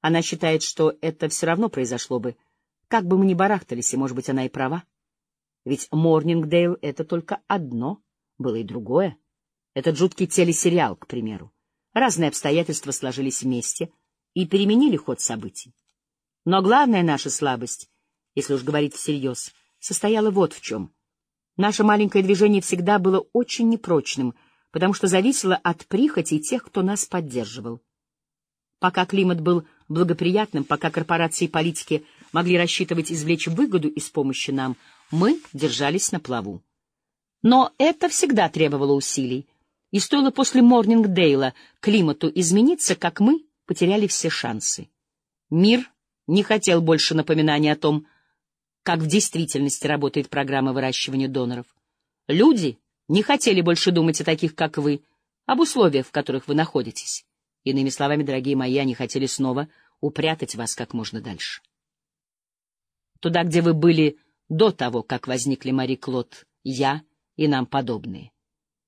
Она считает, что это все равно произошло бы, как бы мы ни барахтались, и, может быть, она и права. Ведь Морнингдейл — это только одно, было и другое. Этот жуткий телесериал, к примеру. Разные обстоятельства сложились вместе и переменили ход событий. Но главная наша слабость, если уж говорить всерьез, состояла вот в чем. Наше маленькое движение всегда было очень непрочным, потому что зависело от прихоти тех, кто нас поддерживал. Пока климат был благоприятным, пока корпорации и политики могли рассчитывать извлечь выгоду из помощи нам, мы держались на плаву. Но это всегда требовало усилий, и стоило после Морнингдейла климату измениться, как мы потеряли все шансы. Мир не хотел больше напоминаний о том, как в действительности работает программа выращивания доноров. Люди не хотели больше думать о таких, как вы, об условиях, в которых вы находитесь. Иными словами, дорогие мои, они хотели снова упрятать вас как можно дальше. Туда, где вы были до того, как возникли Мари Клод, я и нам подобные.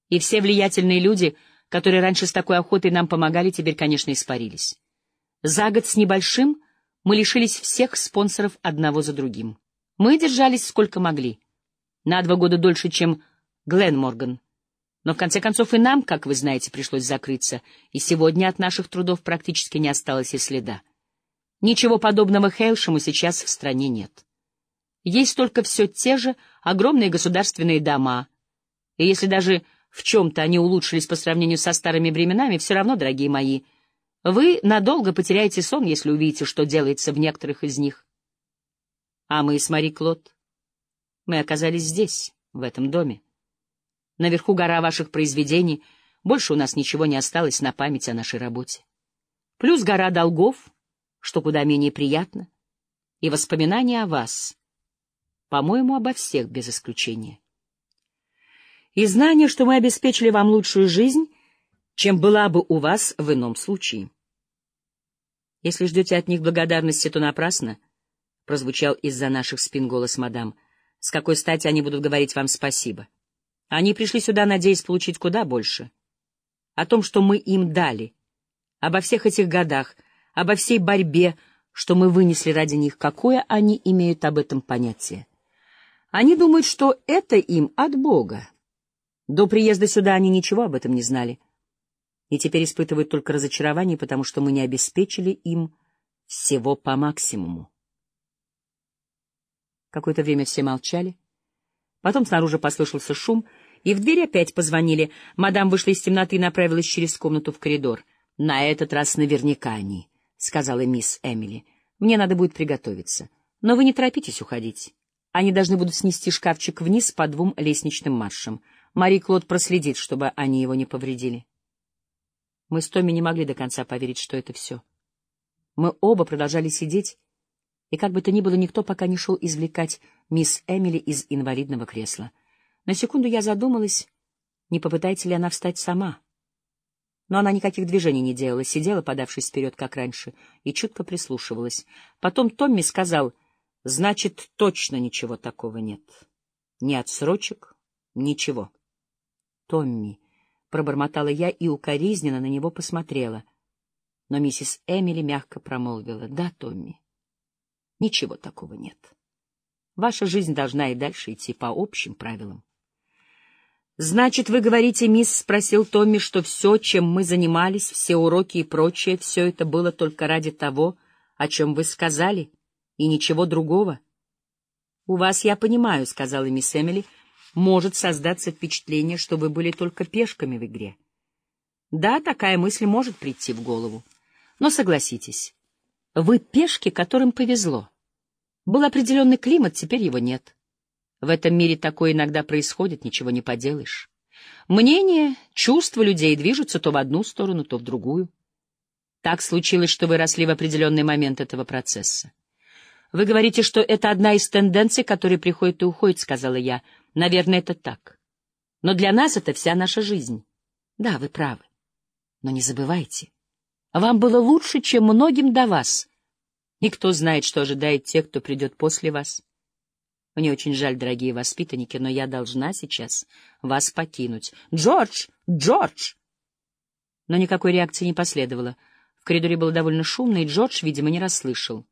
И все влиятельные люди, которые раньше с такой охотой нам помогали, теперь, конечно, испарились. За год с небольшим мы лишились всех спонсоров одного за другим. Мы держались сколько могли. На два года дольше, чем Глен Морган. Но в конце концов и нам, как вы знаете, пришлось закрыться, и сегодня от наших трудов практически не осталось и следа. Ничего подобного Хейлшему сейчас в стране нет. Есть только все те же огромные государственные дома, и если даже в чем-то они улучшились по сравнению со старыми временами, все равно, дорогие мои, вы надолго потеряете сон, если увидите, что делается в некоторых из них. А мы с Мари Клод, мы оказались здесь, в этом доме. Наверху гора ваших произведений, больше у нас ничего не осталось на память о нашей работе. Плюс гора долгов, что куда менее приятно, и воспоминания о вас, по-моему, обо всех без исключения. И знание, что мы обеспечили вам лучшую жизнь, чем была бы у вас в ином случае. Если ждете от них благодарности, то напрасно, — прозвучал из-за наших спин голос мадам. — С какой стати они будут говорить вам спасибо? — они пришли сюда, надеясь получить куда больше. О том, что мы им дали. Обо всех этих годах, обо всей борьбе, что мы вынесли ради них, какое они имеют об этом понятие. Они думают, что это им от Бога. До приезда сюда они ничего об этом не знали. И теперь испытывают только разочарование, потому что мы не обеспечили им всего по максимуму. Какое-то время все молчали. Потом снаружи послышался шум — и в дверь опять позвонили. Мадам вышла из темноты и направилась через комнату в коридор. — На этот раз наверняка они, — сказала мисс Эмили. — Мне надо будет приготовиться. Но вы не торопитесь уходить. Они должны будут снести шкафчик вниз по двум лестничным маршам. Мари Клод проследит, чтобы они его не повредили. Мы с Томми не могли до конца поверить, что это все. Мы оба продолжали сидеть, и как бы то ни было, никто пока не шел извлекать мисс Эмили из инвалидного кресла. На секунду я задумалась, не попытается ли она встать сама. Но она никаких движений не делала, сидела, подавшись вперед, как раньше, и чутко прислушивалась. Потом Томми сказал, значит, точно ничего такого нет. Ни отсрочек, ничего. Томми, пробормотала я и укоризненно на него посмотрела. Но миссис Эмили мягко промолвила, да, Томми, ничего такого нет. Ваша жизнь должна и дальше идти по общим правилам. «Значит, вы говорите, мисс, — спросил Томми, — что все, чем мы занимались, все уроки и прочее, все это было только ради того, о чем вы сказали, и ничего другого?» «У вас, я понимаю, — сказала мисс Эмили, — может создаться впечатление, что вы были только пешками в игре. Да, такая мысль может прийти в голову. Но согласитесь, вы пешки, которым повезло. Был определенный климат, теперь его нет. В этом мире такое иногда происходит, ничего не поделаешь. Мнения, чувства людей движутся то в одну сторону, то в другую. Так случилось, что вы росли в определенный момент этого процесса. Вы говорите, что это одна из тенденций, которые приходят и уходят, сказала я. Наверное, это так. Но для нас это вся наша жизнь. Да, вы правы. Но не забывайте, вам было лучше, чем многим до вас. И кто знает, что ожидает тех, кто придет после вас. Мне очень жаль, дорогие воспитанники, но я должна сейчас вас покинуть. Джордж! Джордж! Но никакой реакции не последовало. В коридоре было довольно шумно, и Джордж, видимо, не расслышал.